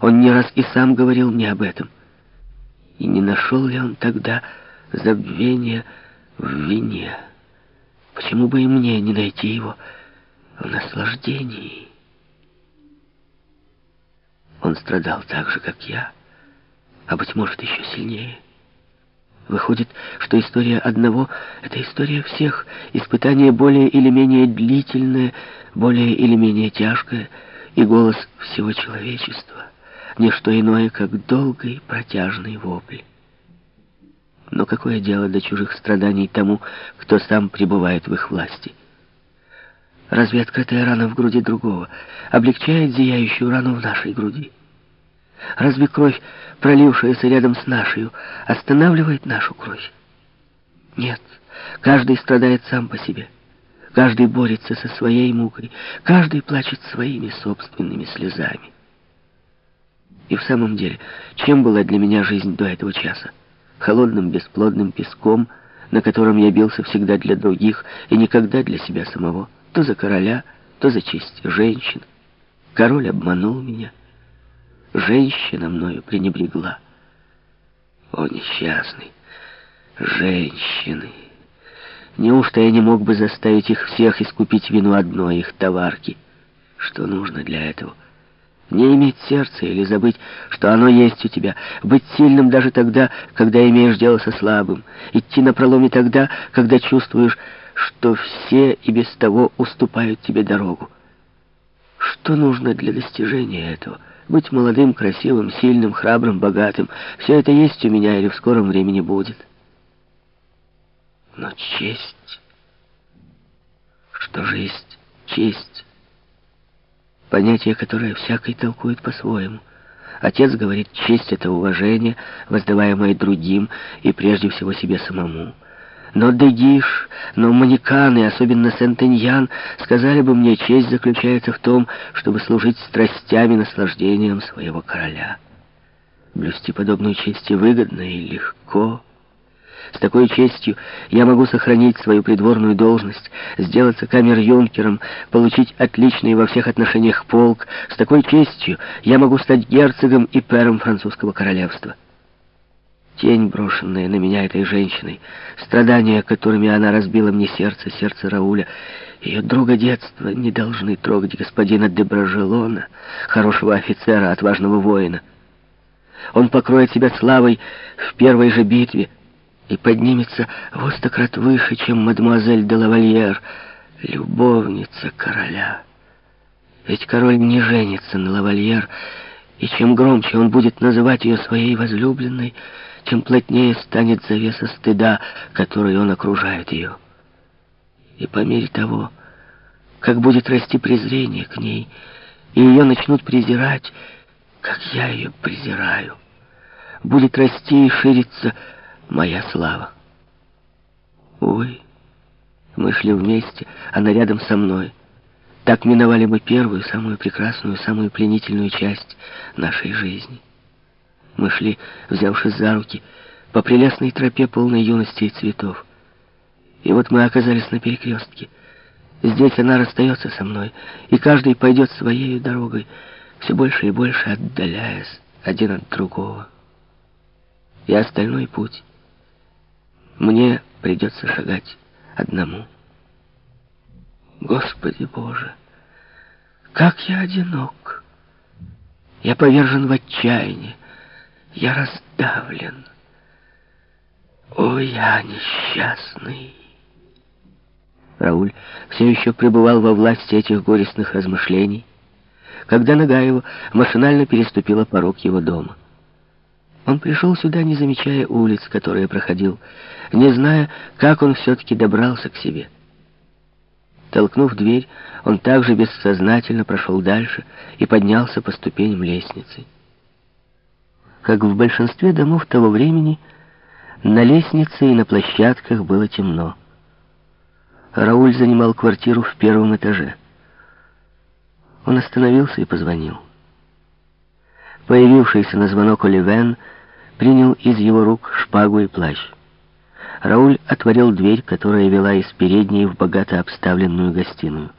Он не раз и сам говорил мне об этом. И не нашел ли он тогда забвения в вине? Почему бы и мне не найти его в наслаждении? Он страдал так же, как я, а, быть может, еще сильнее. Выходит, что история одного — это история всех, испытание более или менее длительное, более или менее тяжкое, и голос всего человечества — не что иное, как долгий протяжный вопль. Но какое дело до чужих страданий тому, кто сам пребывает в их власти? Разве открытая рана в груди другого облегчает зияющую рану в нашей груди? Разве кровь, пролившаяся рядом с нашей, останавливает нашу кровь? Нет, каждый страдает сам по себе. Каждый борется со своей мукой, каждый плачет своими собственными слезами. И в самом деле, чем была для меня жизнь до этого часа? Холодным бесплодным песком, на котором я бился всегда для других и никогда для себя самого, то за короля, то за честь женщин. Король обманул меня. Женщина мною пренебрегла. О, несчастный! Женщины! Неужто я не мог бы заставить их всех искупить вину одной их товарки? Что нужно для этого? Не иметь сердца или забыть, что оно есть у тебя. Быть сильным даже тогда, когда имеешь дело со слабым. Идти на проломе тогда, когда чувствуешь, что все и без того уступают тебе дорогу. Что нужно для достижения этого? Быть молодым, красивым, сильным, храбрым, богатым. Все это есть у меня или в скором времени будет. Но честь... Что же есть честь? Понятие, которое всякий толкует по-своему. Отец говорит, честь — это уважение, воздаваемое другим и прежде всего себе самому. Но Дегиш, но Манеканы, особенно Сентеньян, сказали бы мне, честь заключается в том, чтобы служить страстями наслаждением своего короля. Блюсти подобную честь и выгодно, и легко. С такой честью я могу сохранить свою придворную должность, сделаться камер-юнкером, получить отличный во всех отношениях полк. С такой честью я могу стать герцогом и пером французского королевства. Тень, брошенная на меня этой женщиной, страдания, которыми она разбила мне сердце, сердце Рауля, ее друга детства не должны трогать господина де Бражелона, хорошего офицера, отважного воина. Он покроет себя славой в первой же битве и поднимется в стократ выше, чем мадемуазель де лавальер, любовница короля. Ведь король не женится на лавальер, и чем громче он будет называть ее своей возлюбленной, тем плотнее станет завеса стыда, которой он окружает ее. И по мере того, как будет расти презрение к ней, и ее начнут презирать, как я ее презираю, будет расти и шириться моя слава. Увы, мы шли вместе, она рядом со мной. Так миновали мы первую, самую прекрасную, самую пленительную часть нашей жизни. Мы шли, взявшись за руки, по прелестной тропе полной юности и цветов. И вот мы оказались на перекрестке. Здесь она расстается со мной, и каждый пойдет своей дорогой, все больше и больше отдаляясь один от другого. И остальной путь мне придется шагать одному. Господи Боже, как я одинок! Я повержен в отчаяние. Я раздавлен. О, я несчастный. Рауль все еще пребывал во власти этих горестных размышлений, когда нога его машинально переступила порог его дома. Он пришел сюда, не замечая улиц, которые проходил, не зная, как он все-таки добрался к себе. Толкнув дверь, он также бессознательно прошел дальше и поднялся по ступеням лестницы. Как в большинстве домов того времени, на лестнице и на площадках было темно. Рауль занимал квартиру в первом этаже. Он остановился и позвонил. Появившийся на звонок Оливен принял из его рук шпагу и плащ. Рауль отворил дверь, которая вела из передней в богато обставленную гостиную.